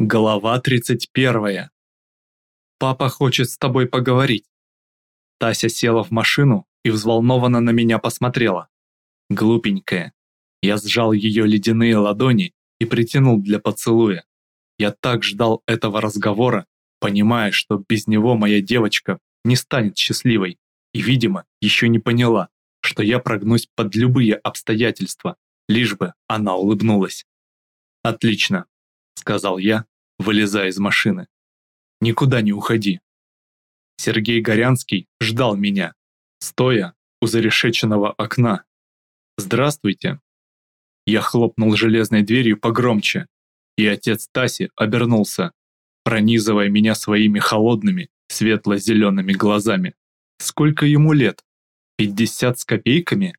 Глава 31. Папа хочет с тобой поговорить. Тася села в машину и взволнованно на меня посмотрела. Глупенькая. Я сжал ее ледяные ладони и притянул для поцелуя. Я так ждал этого разговора, понимая, что без него моя девочка не станет счастливой и, видимо, еще не поняла, что я прогнусь под любые обстоятельства, лишь бы она улыбнулась. Отлично, сказал я, вылезая из машины. Никуда не уходи. Сергей Горянский ждал меня, стоя у зарешеченного окна. Здравствуйте. Я хлопнул железной дверью погромче, и отец Таси обернулся, пронизывая меня своими холодными, светло-зелеными глазами. Сколько ему лет? Пятьдесят с копейками?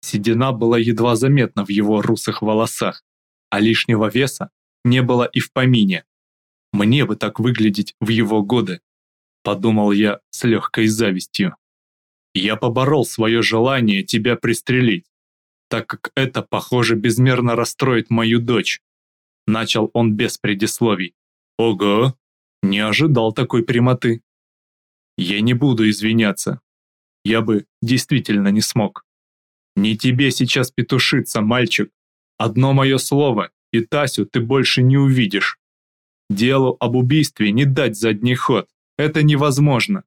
Седина была едва заметна в его русых волосах, а лишнего веса не было и в помине. Мне бы так выглядеть в его годы, подумал я с легкой завистью. Я поборол свое желание тебя пристрелить, так как это, похоже, безмерно расстроит мою дочь. Начал он без предисловий. Ого, не ожидал такой прямоты. Я не буду извиняться. Я бы действительно не смог. Не тебе сейчас петушиться, мальчик. Одно мое слово, и Тасю ты больше не увидишь. Делу об убийстве не дать задний ход, это невозможно.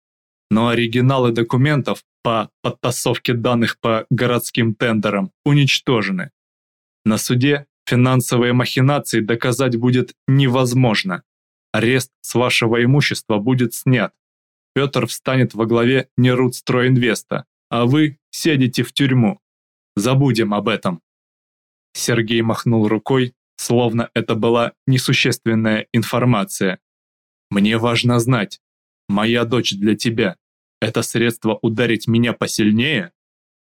Но оригиналы документов по подтасовке данных по городским тендерам уничтожены. На суде финансовые махинации доказать будет невозможно. Арест с вашего имущества будет снят. Петр встанет во главе Нерудстройинвеста, а вы сядете в тюрьму. Забудем об этом. Сергей махнул рукой, словно это была несущественная информация. Мне важно знать, моя дочь для тебя – это средство ударить меня посильнее?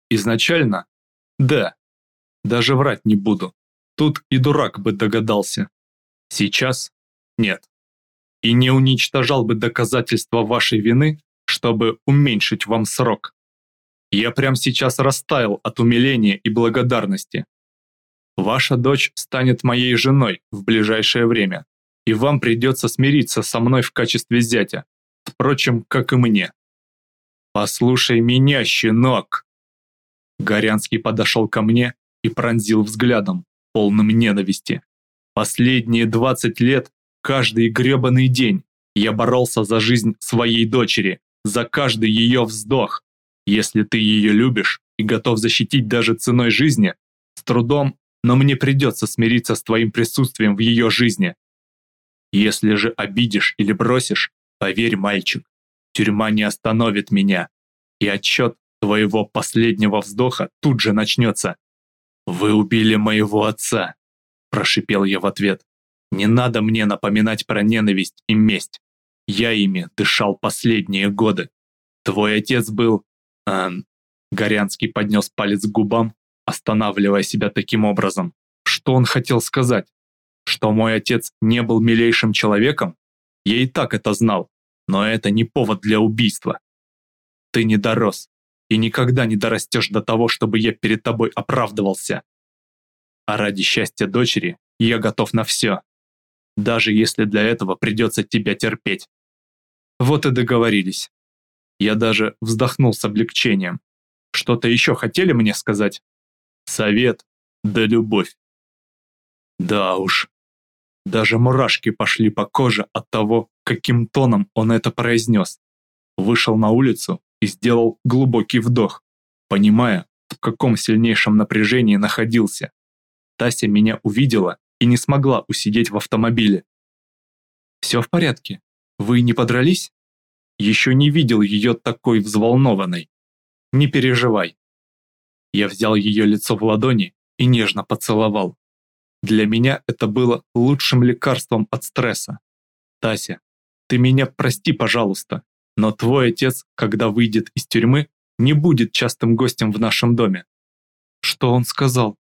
Изначально? Да. Даже врать не буду. Тут и дурак бы догадался. Сейчас? Нет. И не уничтожал бы доказательства вашей вины, чтобы уменьшить вам срок. Я прямо сейчас растаял от умиления и благодарности. Ваша дочь станет моей женой в ближайшее время, и вам придется смириться со мной в качестве зятя, впрочем, как и мне. Послушай меня, щенок!» Горянский подошел ко мне и пронзил взглядом, полным ненависти. Последние 20 лет, каждый гребаный день, я боролся за жизнь своей дочери, за каждый ее вздох. Если ты ее любишь и готов защитить даже ценой жизни, с трудом но мне придется смириться с твоим присутствием в ее жизни. Если же обидишь или бросишь, поверь, мальчик, тюрьма не остановит меня, и отчет твоего последнего вздоха тут же начнется. «Вы убили моего отца», – прошипел я в ответ. «Не надо мне напоминать про ненависть и месть. Я ими дышал последние годы. Твой отец был...» Горянский поднес палец к губам, останавливая себя таким образом. Что он хотел сказать? Что мой отец не был милейшим человеком? Я и так это знал, но это не повод для убийства. Ты не дорос и никогда не дорастешь до того, чтобы я перед тобой оправдывался. А ради счастья дочери я готов на все, даже если для этого придется тебя терпеть. Вот и договорились. Я даже вздохнул с облегчением. Что-то еще хотели мне сказать? Совет да любовь. Да уж, даже мурашки пошли по коже от того, каким тоном он это произнес. Вышел на улицу и сделал глубокий вдох, понимая, в каком сильнейшем напряжении находился. Тася меня увидела и не смогла усидеть в автомобиле. «Все в порядке? Вы не подрались?» Еще не видел ее такой взволнованной. «Не переживай, я взял ее лицо в ладони и нежно поцеловал. Для меня это было лучшим лекарством от стресса. Тася, ты меня прости, пожалуйста, но твой отец, когда выйдет из тюрьмы, не будет частым гостем в нашем доме. Что он сказал?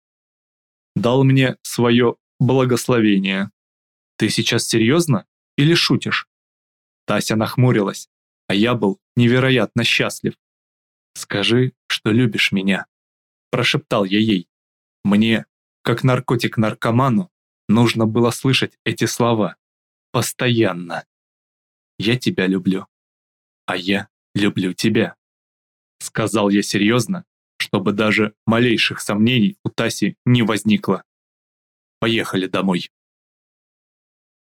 Дал мне свое благословение. Ты сейчас серьезно или шутишь? Тася нахмурилась, а я был невероятно счастлив. Скажи, что любишь меня прошептал я ей. Мне, как наркотик наркоману, нужно было слышать эти слова. Постоянно. Я тебя люблю. А я люблю тебя. Сказал я серьезно, чтобы даже малейших сомнений у Таси не возникло. Поехали домой.